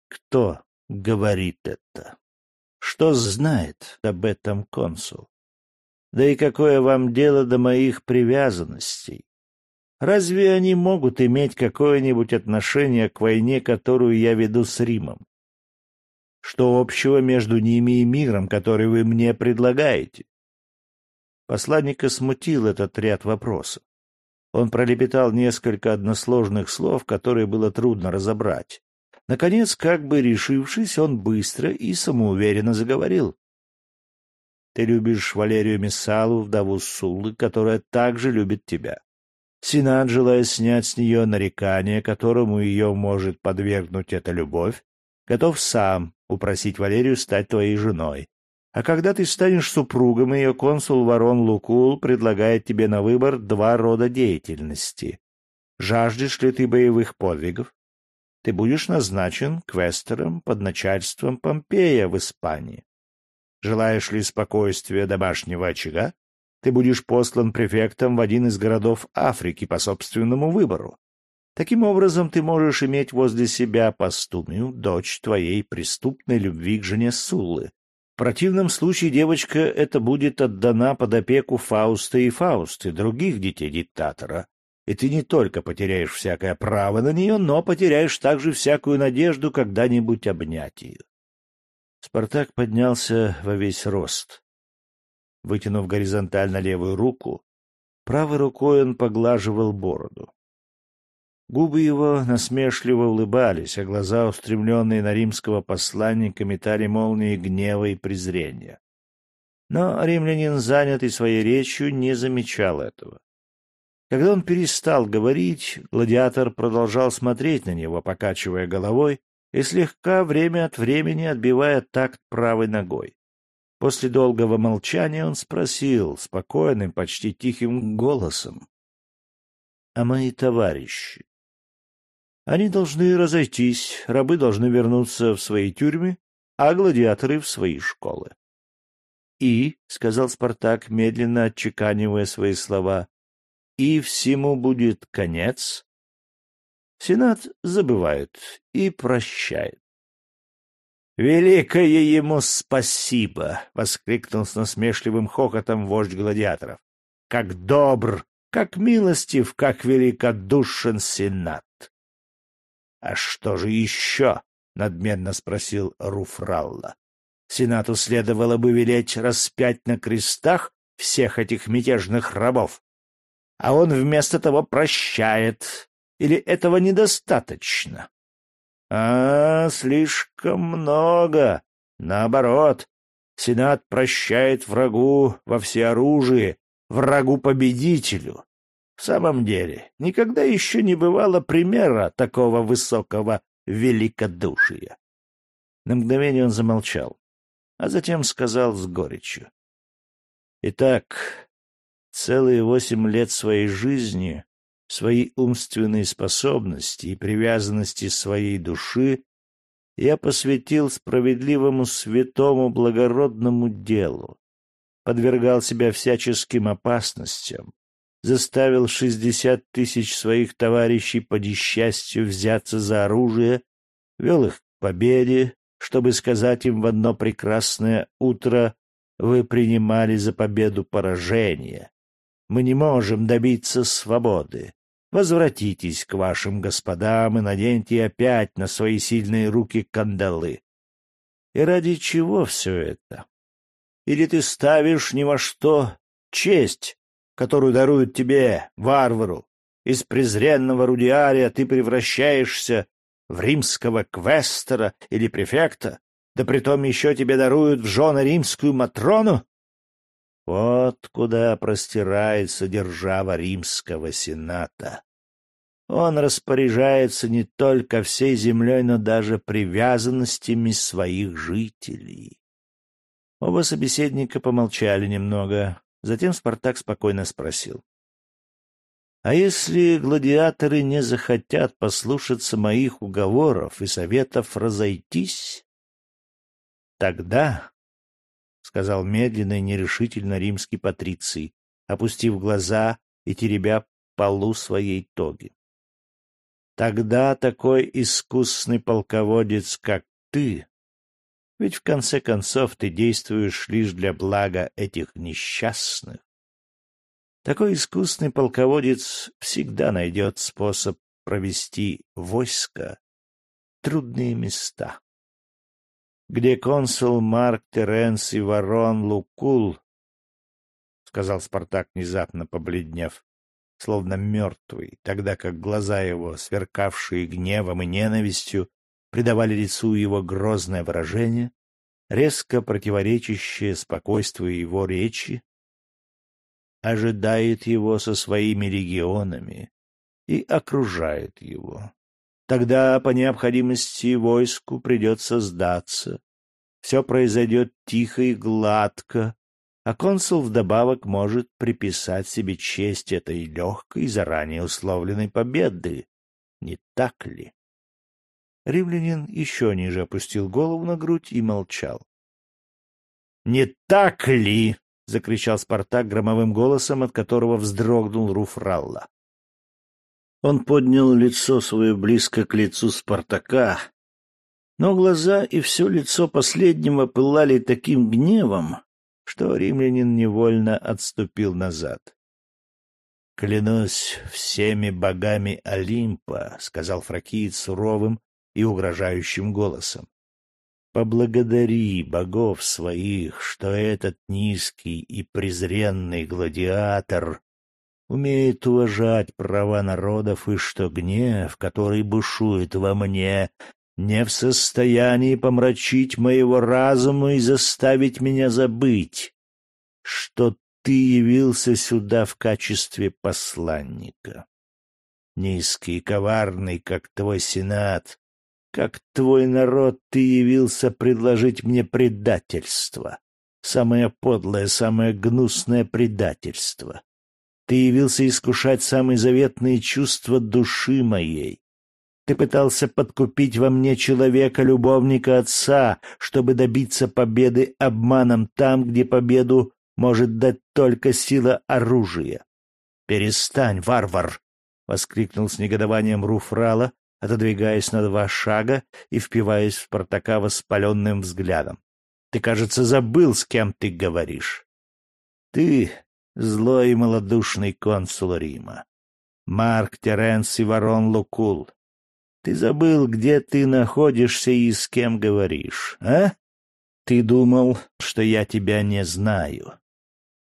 «Кто говорит это? Что знает об этом консул? Да и какое вам дело до моих привязанностей? Разве они могут иметь какое-нибудь отношение к войне, которую я веду с Римом? Что общего между ними и миром, который вы мне предлагаете? Посланника смутил этот ряд вопросов. Он пролепетал несколько односложных слов, которые было трудно разобрать. Наконец, как бы решившись, он быстро и самоуверенно заговорил. — Ты любишь Валерию Мессалу, вдову Суллы, которая также любит тебя. Сенат, желая снять с нее нарекание, которому ее может подвергнуть эта любовь, готов сам упросить Валерию стать твоей женой. А когда ты станешь супругом, ее консул Ворон Лукул предлагает тебе на выбор два рода деятельности. Жаждешь ли ты боевых подвигов? Ты будешь назначен квестером под начальством Помпея в Испании. Желаешь ли спокойствия домашнего очага? Ты будешь послан префектом в один из городов Африки по собственному выбору. Таким образом, ты можешь иметь возле себя Пастумию, дочь твоей преступной любви к жене Суллы. В противном случае девочка эта будет отдана под опеку Фауста и Фаусты, других детей диктатора. И ты не только потеряешь всякое право на нее, но потеряешь также всякую надежду когда-нибудь обнять ее. Спартак поднялся во весь рост. Вытянув горизонтально левую руку, правой рукой он поглаживал бороду. Губы его насмешливо улыбались, а глаза, устремленные на римского посланника, метали молнии гнева и презрения. Но римлянин, занятый своей речью, не замечал этого. Когда он перестал говорить, гладиатор продолжал смотреть на него, покачивая головой и слегка время от времени отбивая такт правой ногой. После долгого молчания он спросил спокойным, почти тихим голосом. — А мои товарищи? Они должны разойтись, рабы должны вернуться в свои тюрьмы, а гладиаторы — в свои школы. — И, — сказал Спартак, медленно отчеканивая свои слова, — и всему будет конец. Сенат забывает и прощает. «Великое ему спасибо!» — воскликнул с насмешливым хохотом вождь гладиаторов. «Как добр, как милостив, как великодушен сенат!» «А что же еще?» — надменно спросил Руфралла. «Сенату следовало бы велеть распять на крестах всех этих мятежных рабов, а он вместо того прощает. Или этого недостаточно?» А, слишком много. Наоборот, Сенат прощает врагу во всеоружии, врагу-победителю. В самом деле, никогда еще не бывало примера такого высокого великодушия. На мгновение он замолчал, а затем сказал с горечью. Итак, целые восемь лет своей жизни свои умственные способности и привязанности своей души я посвятил справедливому, святому, благородному делу, подвергал себя всяческим опасностям, заставил шестьдесят тысяч своих товарищей по несчастью взяться за оружие, вел их к победе, чтобы сказать им в одно прекрасное утро «Вы принимали за победу поражение. Мы не можем добиться свободы. Возвратитесь к вашим господам и наденьте опять на свои сильные руки кандалы. И ради чего все это? Или ты ставишь ни во что честь, которую даруют тебе, варвару? Из презренного рудиария ты превращаешься в римского квестера или префекта, да притом еще тебе даруют в жены римскую Матрону? Вот куда простирается держава римского сената. Он распоряжается не только всей землей, но даже привязанностями своих жителей. Оба собеседника помолчали немного. Затем Спартак спокойно спросил. — А если гладиаторы не захотят послушаться моих уговоров и советов разойтись? — Тогда сказал медленно и нерешительно римский патриций, опустив глаза и теребя полу своей тоги. Тогда такой искусный полководец, как ты, ведь в конце концов ты действуешь лишь для блага этих несчастных, Такой искусный полководец всегда найдет способ провести войско трудные места. Где консул Марк Теренс и ворон Лукул, — сказал Спартак, внезапно побледнев, словно мертвый, тогда как глаза его, сверкавшие гневом и ненавистью, придавали лицу его грозное выражение, резко противоречащее спокойствию его речи, ожидает его со своими регионами и окружает его. Тогда по необходимости войску придется сдаться. Все произойдет тихо и гладко, а консул вдобавок может приписать себе честь этой легкой, заранее условленной победы. Не так ли? Римлянин еще ниже опустил голову на грудь и молчал. — Не так ли? — закричал Спартак громовым голосом, от которого вздрогнул Руфралла. Он поднял лицо свое близко к лицу Спартака, но глаза и все лицо последнего пылали таким гневом, что римлянин невольно отступил назад. «Клянусь всеми богами Олимпа», — сказал фракиец суровым и угрожающим голосом. «Поблагодари богов своих, что этот низкий и презренный гладиатор умеет уважать права народов и что гнев, который бушует во мне, не в состоянии помрачить моего разума и заставить меня забыть, что ты явился сюда в качестве посланника. Низкий и коварный, как твой сенат, как твой народ, ты явился предложить мне предательство, самое подлое, самое гнусное предательство. Ты явился искушать самые заветные чувства души моей, ты пытался подкупить во мне человека-любовника отца, чтобы добиться победы обманом там, где победу может дать только сила оружия. «Перестань, варвар!» — воскликнул с негодованием Руфрала, отодвигаясь на два шага и впиваясь в Спартака воспаленным взглядом. «Ты, кажется, забыл, с кем ты говоришь. Ты — злой и малодушный консул Рима. Марк Теренс и Ворон Лукул. Ты забыл, где ты находишься и с кем говоришь, а? Ты думал, что я тебя не знаю.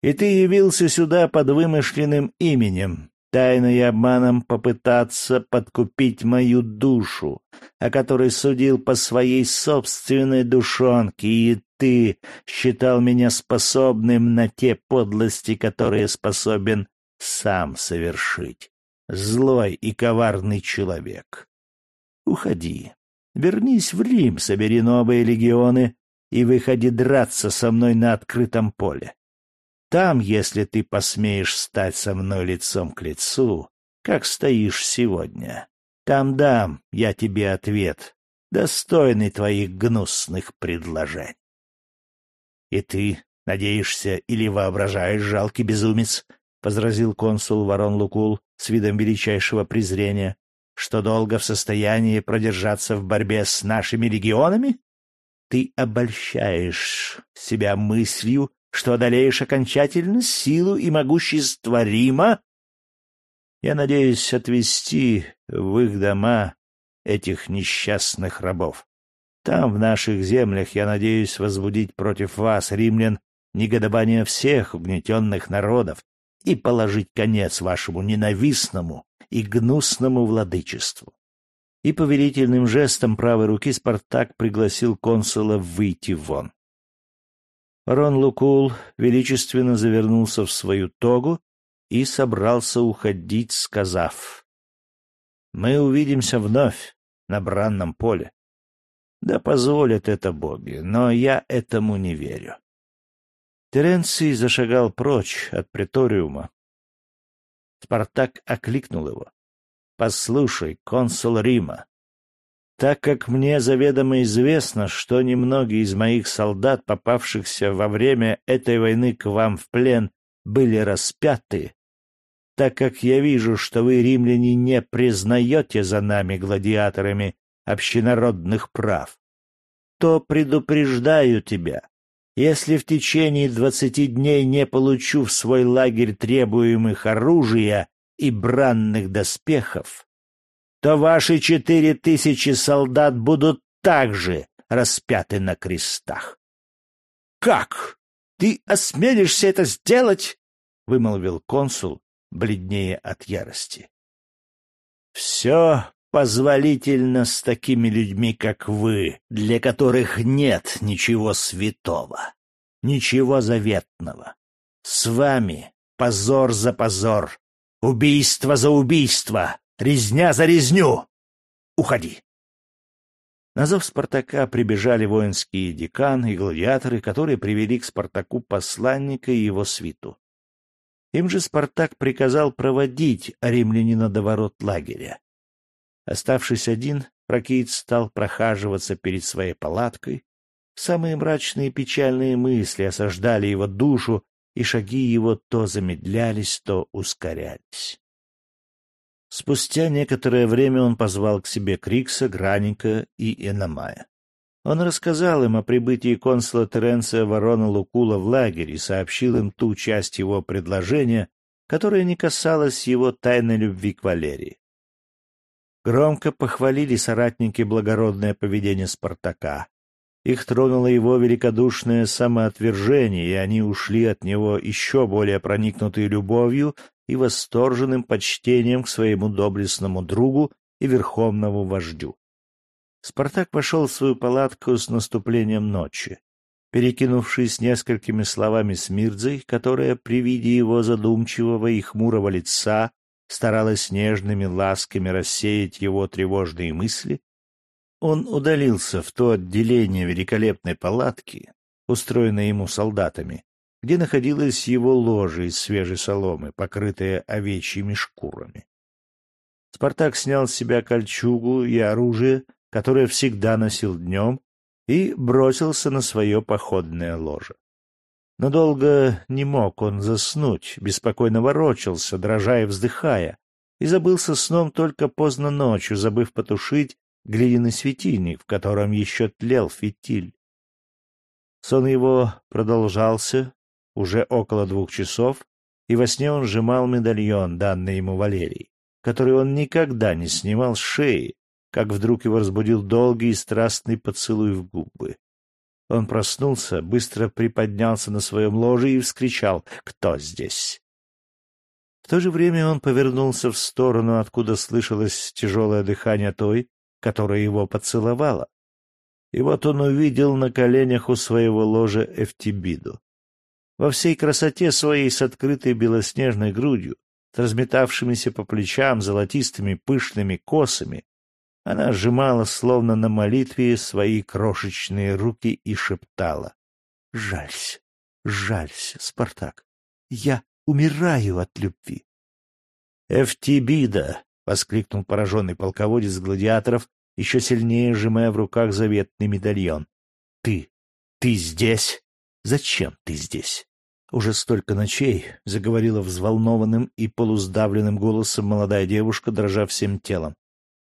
И ты явился сюда под вымышленным именем, тайно и обманом попытаться подкупить мою душу, о которой судил по своей собственной душонке, и ты считал меня способным на те подлости, которые способен сам совершить. Злой и коварный человек. Уходи. Вернись в Рим, собери новые легионы и выходи драться со мной на открытом поле. Там, если ты посмеешь стать со мной лицом к лицу, как стоишь сегодня, там дам я тебе ответ, достойный твоих гнусных предложений. И ты надеешься или воображаешь, жалкий безумец, — возразил консул Ворон Лукул с видом величайшего презрения, что долго в состоянии продержаться в борьбе с нашими регионами? Ты обольщаешь себя мыслью, что одолеешь окончательно силу и могущество Рима? Я надеюсь отвести в их дома этих несчастных рабов. Там, в наших землях, я надеюсь возбудить против вас, римлян, негодование всех угнетенных народов и положить конец вашему ненавистному и гнусному владычеству. И повелительным жестом правой руки Спартак пригласил консула выйти вон. Рон Лукул величественно завернулся в свою тогу и собрался уходить, сказав, «Мы увидимся вновь на бранном поле. Да позволят это боги, но я этому не верю». Теренций зашагал прочь от приториума, Спартак окликнул его. «Послушай, консул Рима, так как мне заведомо известно, что немногие из моих солдат, попавшихся во время этой войны к вам в плен, были распяты, так как я вижу, что вы, римляне, не признаете за нами, гладиаторами, общенародных прав, то предупреждаю тебя, Если в течение двадцати дней не получу в свой лагерь требуемых оружия и бранных доспехов, то ваши четыре тысячи солдат будут также распяты на крестах. — Как? Ты осмелишься это сделать? — вымолвил консул, бледнее от ярости. — Все позволительно с такими людьми, как вы, для которых нет ничего святого, ничего заветного. С вами позор за позор, убийство за убийство, резня за резню. Уходи. На зов Спартака прибежали воинские деканы и гладиаторы, которые привели к Спартаку посланника и его свиту. Им же Спартак приказал проводить римлянина до ворот лагеря. Оставшись один, Прокиит стал прохаживаться перед своей палаткой. Самые мрачные и печальные мысли осаждали его душу, и шаги его то замедлялись, то ускорялись. Спустя некоторое время он позвал к себе Крикса, Граника и Эномая. Он рассказал им о прибытии консула Теренция Ворона Лукула в лагерь и сообщил им ту часть его предложения, которая не касалась его тайной любви к Валерии. Громко похвалили соратники благородное поведение Спартака. Их тронуло его великодушное самоотвержение, и они ушли от него еще более проникнутые любовью и восторженным почтением к своему доблестному другу и верховному вождю. Спартак вошел в свою палатку с наступлением ночи. Перекинувшись несколькими словами с Мирдзой, которая при виде его задумчивого и хмурого лица старалась нежными ласками рассеять его тревожные мысли, он удалился в то отделение великолепной палатки, устроенное ему солдатами, где находилось его ложе из свежей соломы, покрытое овечьими шкурами. Спартак снял с себя кольчугу и оружие, которое всегда носил днем, и бросился на свое походное ложе. Но долго не мог он заснуть, беспокойно ворочался, дрожа и вздыхая, и забылся сном только поздно ночью, забыв потушить глиняный светильник, в котором еще тлел фитиль. Сон его продолжался, уже около двух часов, и во сне он сжимал медальон, данный ему Валерий, который он никогда не снимал с шеи, как вдруг его разбудил долгий и страстный поцелуй в губы. Он проснулся, быстро приподнялся на своем ложе и вскричал «Кто здесь?». В то же время он повернулся в сторону, откуда слышалось тяжелое дыхание той, которая его поцеловала. И вот он увидел на коленях у своего ложа Эфтибиду во всей красоте своей с открытой белоснежной грудью, с разметавшимися по плечам золотистыми пышными косами, она сжимала, словно на молитве, свои крошечные руки и шептала. — Жалься, жалься, Спартак, я умираю от любви. — Эфтибида! — воскликнул пораженный полководец гладиаторов, еще сильнее сжимая в руках заветный медальон. — Ты, ты здесь? Зачем ты здесь? Уже столько ночей, — заговорила взволнованным и полуздавленным голосом молодая девушка, дрожа всем телом.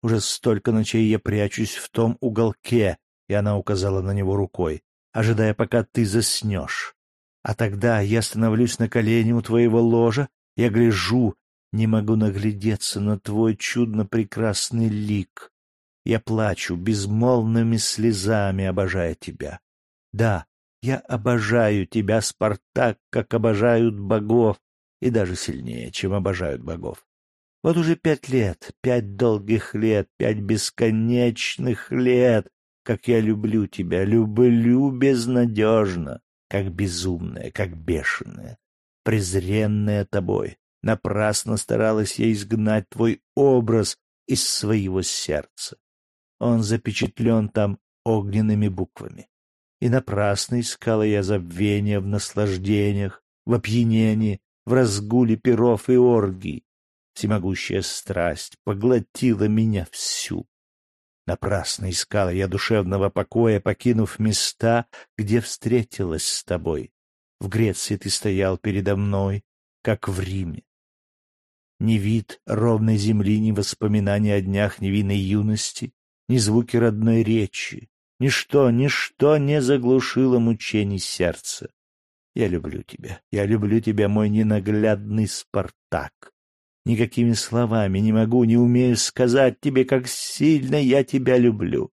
Уже столько ночей я прячусь в том уголке, и она указала на него рукой, ожидая, пока ты заснешь. А тогда я становлюсь на колени у твоего ложа, я гляжу, не могу наглядеться на твой чудно прекрасный лик. Я плачу безмолвными слезами, обожая тебя. Да, я обожаю тебя, Спартак, как обожают богов, и даже сильнее, чем обожают богов. Вот уже пять лет, пять долгих лет, пять бесконечных лет, как я люблю тебя, люблю безнадежно, как безумная, как бешеная, презренная тобой. Напрасно старалась я изгнать твой образ из своего сердца. Он запечатлен там огненными буквами и напрасно искала я забвения в наслаждениях, в опьянении, в разгуле перов и оргий. Всемогущая страсть поглотила меня всю. Напрасно искала я душевного покоя, покинув места, где встретилась с тобой. В Греции ты стоял передо мной, как в Риме. Ни вид ровной земли, ни воспоминания о днях невинной юности, ни звуки родной речи, Ничто, ничто не заглушило мучений сердца. Я люблю тебя, я люблю тебя, мой ненаглядный Спартак. Никакими словами не могу, не умею сказать тебе, как сильно я тебя люблю.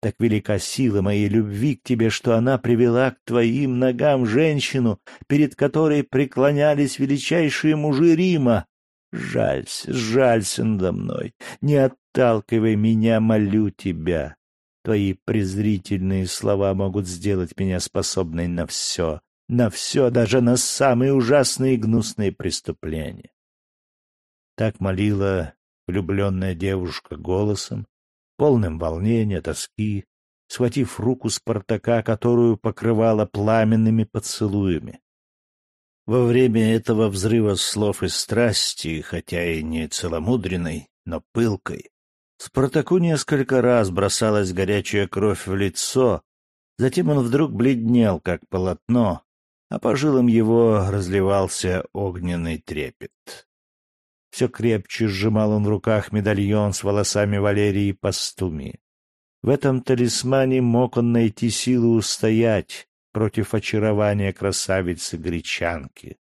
Так велика сила моей любви к тебе, что она привела к твоим ногам женщину, перед которой преклонялись величайшие мужи Рима. Жалься, жалься надо мной, не отталкивай меня, молю тебя. Твои презрительные слова могут сделать меня способной на все, на все, даже на самые ужасные и гнусные преступления. Так молила влюбленная девушка голосом, полным волнения, тоски, схватив руку Спартака, которую покрывала пламенными поцелуями. Во время этого взрыва слов и страсти, хотя и не целомудренной, но пылкой, Спартаку несколько раз бросалась горячая кровь в лицо, затем он вдруг бледнел, как полотно, а по жилам его разливался огненный трепет. Все крепче сжимал он в руках медальон с волосами Валерии Пастуми. В этом талисмане мог он найти силу устоять против очарования красавицы-гречанки.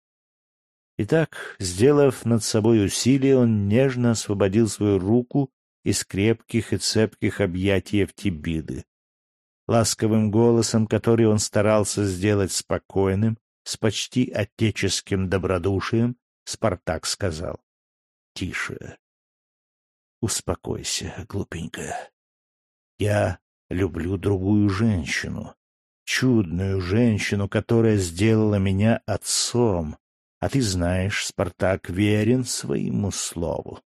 Итак, сделав над собой усилие, он нежно освободил свою руку из крепких и цепких объятий Евтибиды. Ласковым голосом, который он старался сделать спокойным, с почти отеческим добродушием, Спартак сказал тише. Успокойся, глупенькая. Я люблю другую женщину, чудную женщину, которая сделала меня отцом, а ты знаешь, Спартак верен своему слову.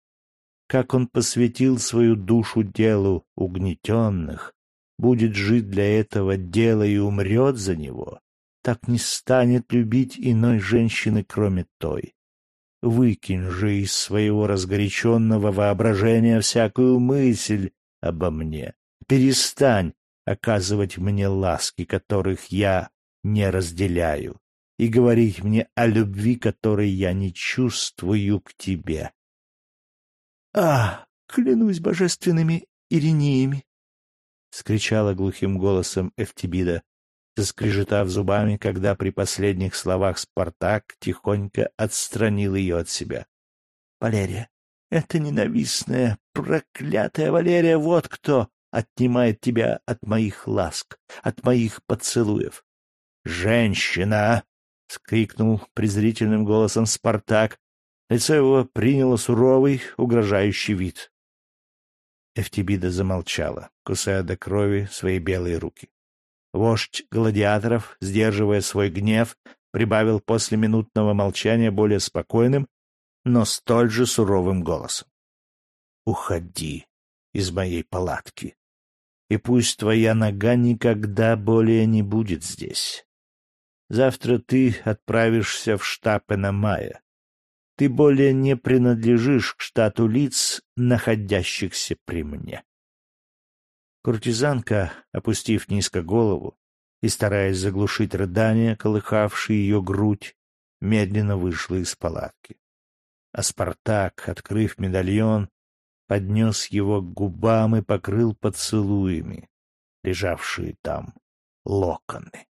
Как он посвятил свою душу делу угнетенных, будет жить для этого дела и умрет за него, так не станет любить иной женщины, кроме той. Выкинь же из своего разгоряченного воображения всякую мысль обо мне. Перестань оказывать мне ласки, которых я не разделяю, и говорить мне о любви, которой я не чувствую к тебе. — А, клянусь божественными ириниями! — скричала глухим голосом Эфтибида заскрежетав зубами, когда при последних словах Спартак тихонько отстранил ее от себя. — Валерия, это ненавистная, проклятая Валерия, вот кто отнимает тебя от моих ласк, от моих поцелуев. — Женщина! — скрикнул презрительным голосом Спартак. Лицо его приняло суровый, угрожающий вид. Эфтибида замолчала, кусая до крови свои белые руки. Вождь гладиаторов, сдерживая свой гнев, прибавил после минутного молчания более спокойным, но столь же суровым голосом. «Уходи из моей палатки, и пусть твоя нога никогда более не будет здесь. Завтра ты отправишься в штаб Эномая. Ты более не принадлежишь к штату лиц, находящихся при мне». Куртизанка, опустив низко голову и стараясь заглушить рыдания, колыхавшие ее грудь, медленно вышла из палатки. А Спартак, открыв медальон, поднес его к губам и покрыл поцелуями, лежавшие там локоны.